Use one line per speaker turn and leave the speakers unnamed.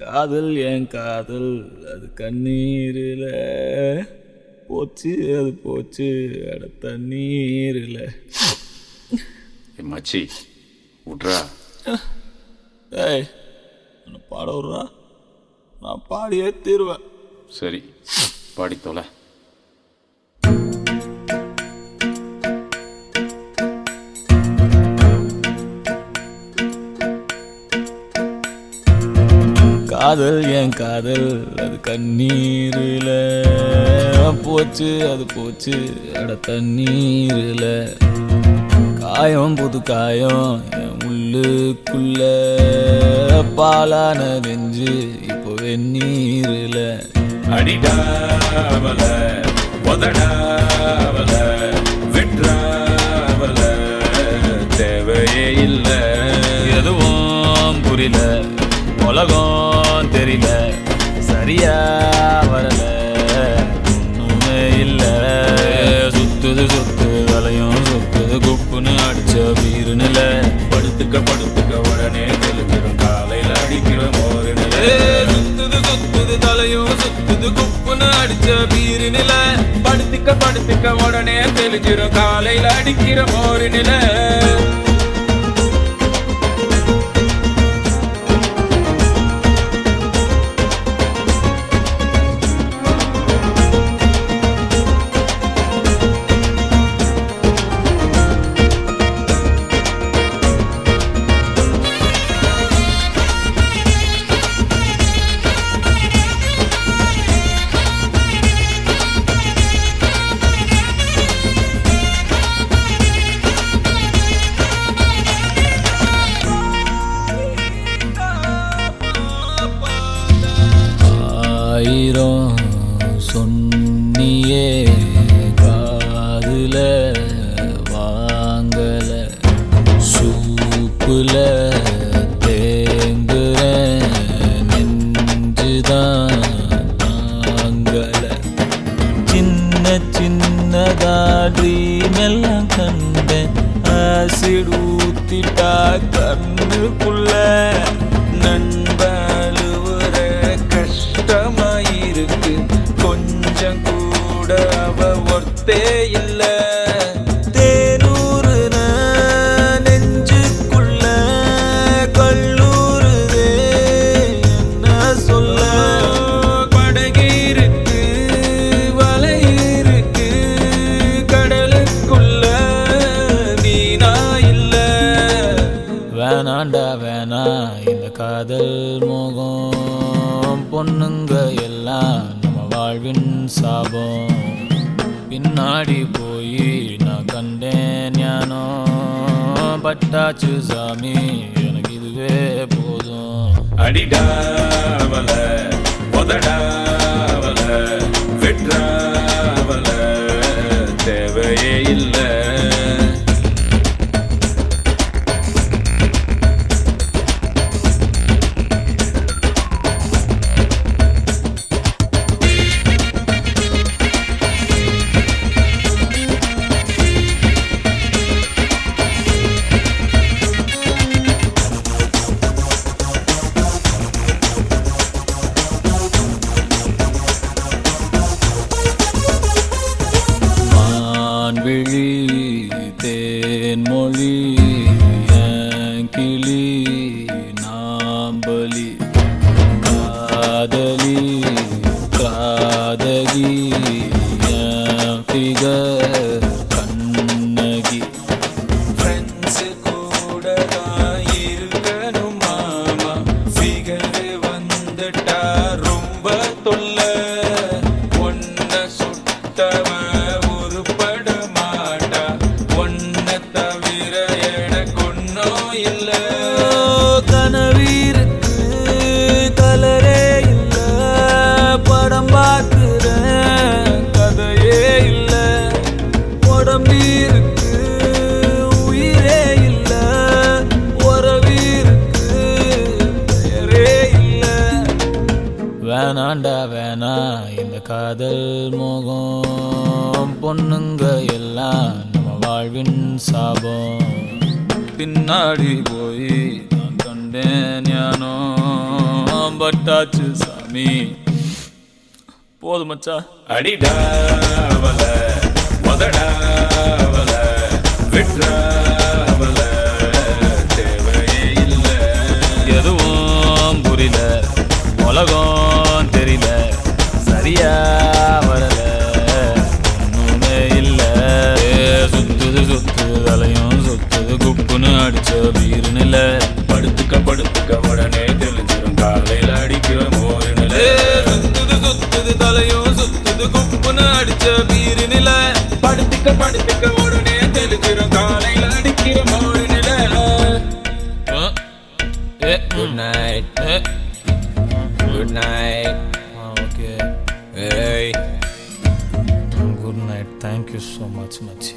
காதல் என் காதல் அது கண்ணீரில். போச்சு அது போச்சு அட தண்ணீரில்.
மச்சி விட்றா
ஏய் பாட விட்றா? நான் பாடியே தீருவேன்.
சரி பாடி
காதல் என் காதல் அது கண்ணீரில். போச்சு அது போச்சு அட தண்ணீரில். காயம் புது காயம் என் உள்ளுக்குள்ள. பாலான நெஞ்சு இப்போ வெந்நீரில்.
அடிடாவல உதடாவல வெற்றாவல தேவையே இல்லை
எதுவும் புரியல. உலகம் சரியா வரல. ஒண்ணுமே இல்ல. சுத்துது சுத்து தலையும் சுத்துது குப்புன்னு அடிச்ச வீருநில
படுத்துக்க படுத்துக்க உடனே தெளிஞ்சிடும் காலையில் அடிக்கிற மோரு
சுத்துது சுத்துது தலையும் சுத்துது குப்புன்னு அடிச்ச வீருநில
படுத்துக்க படுத்துக்க உடனே தெளிஞ்சிடும் காலையில் அடிக்கிற மோரு
சின்னதா ட்ரீம் எல்லாம் கண்டேன். ஆசிட் ஊத்திட்டா கண்ணுக்குள்ள. வேணாண்டா வேணா இந்த காதல் மோகம். பொண்ணுங்க எல்லாம் நம்ம வாழ்வின் சாபம். பின்னாடி போய் நான் கண்டேன் ஞானோ பட்டாச்சு சாமி எனக்கு இதுவே போதும்.
அடிடா அவளை உதடா.
விழி தேன்மொழி என் கிளி நாம்பலி காதலி காதகி.
தவிர எனக்கு ஒன்றும் இல்லை.
கனவீருக்கு கலரே இல்லை. படம் பார்க்கிறேன் கதையே இல்லை. உடம்பீருக்கு உயிரே இல்லை. உறவீருக்கு பெயரே இல்லை. வேணாண்டா வேணா இந்த காதல் மோகம் பொண்ணுங்க எல்லாம் வாழ்வின் சாபம். பின்னாடி போய் நான் கண்டேன் ஞானோ. பட்டாச்சு சாமி. போதும் மச்சா.
அடிடாவல முதடாவல விட்ராவல
சுத்துது தலையும் சுத்துது. குப்புன்னு அடிச்ச இல்ல
படுத்துக்க படுத்துக்க உடனே தெளிஞ்சிரும். காலையில அடிக்கிற மோரு நில.
ஏ, சுத்துது சுத்துது தலையும் சுத்துது. குப்புன்னு அடிச்ச இல்ல
படுத்துக்க படுத்துக்க உடனே தெளிஞ்சிரும். காலையில அடிக்கிற மோரு நில.
ஏ
Good night,
ஏ.
Good night.
Okay.
Hey.
Good night thank you so much மச்சி.